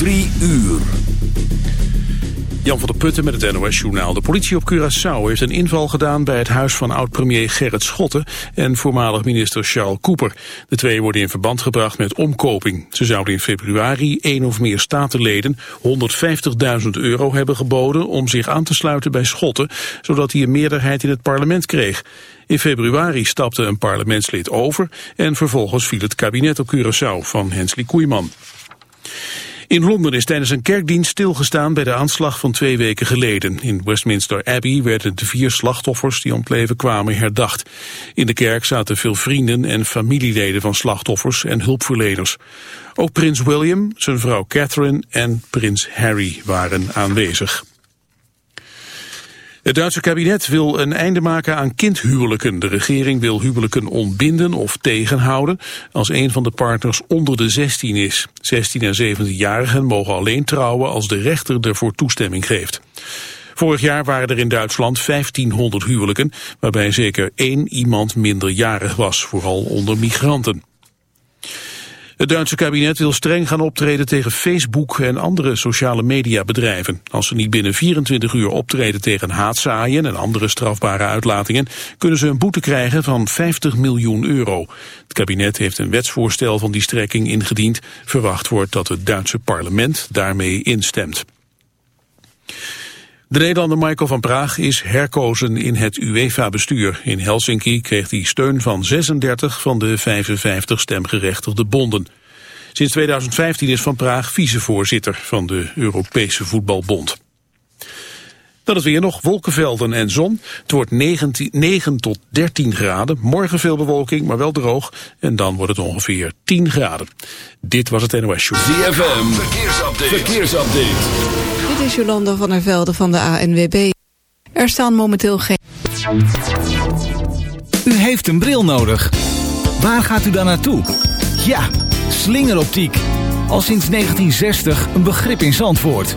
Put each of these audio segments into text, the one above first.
Drie uur. Jan van der Putten met het NOS-journaal. De politie op Curaçao heeft een inval gedaan bij het huis van oud-premier Gerrit Schotten en voormalig minister Charles Cooper. De twee worden in verband gebracht met omkoping. Ze zouden in februari één of meer statenleden 150.000 euro hebben geboden om zich aan te sluiten bij Schotten, zodat hij een meerderheid in het parlement kreeg. In februari stapte een parlementslid over en vervolgens viel het kabinet op Curaçao van Hensley Koeiman. In Londen is tijdens een kerkdienst stilgestaan bij de aanslag van twee weken geleden. In Westminster Abbey werden de vier slachtoffers die om het leven kwamen herdacht. In de kerk zaten veel vrienden en familieleden van slachtoffers en hulpverleners. Ook prins William, zijn vrouw Catherine en prins Harry waren aanwezig. Het Duitse kabinet wil een einde maken aan kindhuwelijken. De regering wil huwelijken ontbinden of tegenhouden als een van de partners onder de 16 is. 16 en 17-jarigen mogen alleen trouwen als de rechter ervoor toestemming geeft. Vorig jaar waren er in Duitsland 1500 huwelijken, waarbij zeker één iemand minderjarig was, vooral onder migranten. Het Duitse kabinet wil streng gaan optreden tegen Facebook en andere sociale mediabedrijven. Als ze niet binnen 24 uur optreden tegen haatzaaien en andere strafbare uitlatingen, kunnen ze een boete krijgen van 50 miljoen euro. Het kabinet heeft een wetsvoorstel van die strekking ingediend. Verwacht wordt dat het Duitse parlement daarmee instemt. De Nederlander Michael van Praag is herkozen in het UEFA-bestuur. In Helsinki kreeg hij steun van 36 van de 55 stemgerechtigde bonden. Sinds 2015 is Van Praag vicevoorzitter van de Europese Voetbalbond. Dan is weer nog wolkenvelden en zon. Het wordt 19, 9 tot 13 graden. Morgen veel bewolking, maar wel droog. En dan wordt het ongeveer 10 graden. Dit was het NOS Show. ZFM, verkeersupdate. verkeersupdate. Dit is Jolanda van der Velde van de ANWB. Er staan momenteel geen... U heeft een bril nodig. Waar gaat u dan naartoe? Ja, slingeroptiek. Al sinds 1960 een begrip in Zandvoort.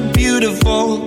beautiful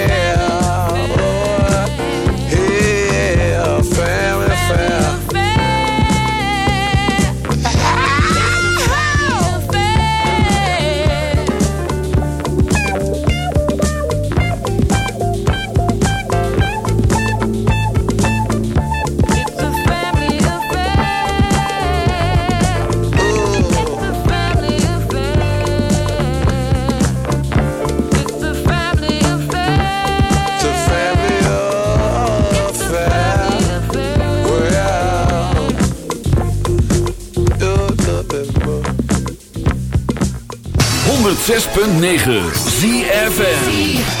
106.9 ZFN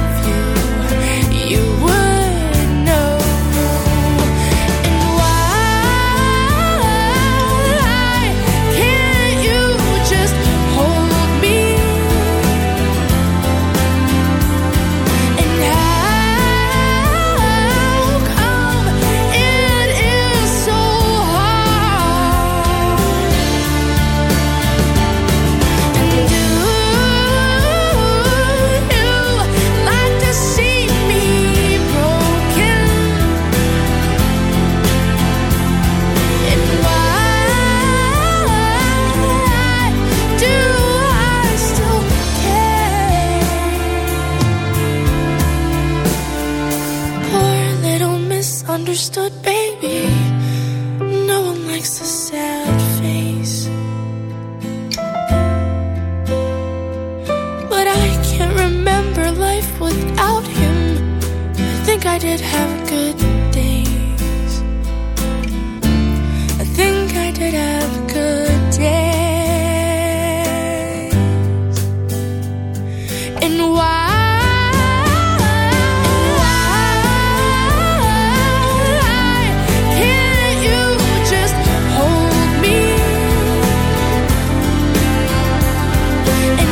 did have good days. I think I did have good days. And why? Can't you just hold me? And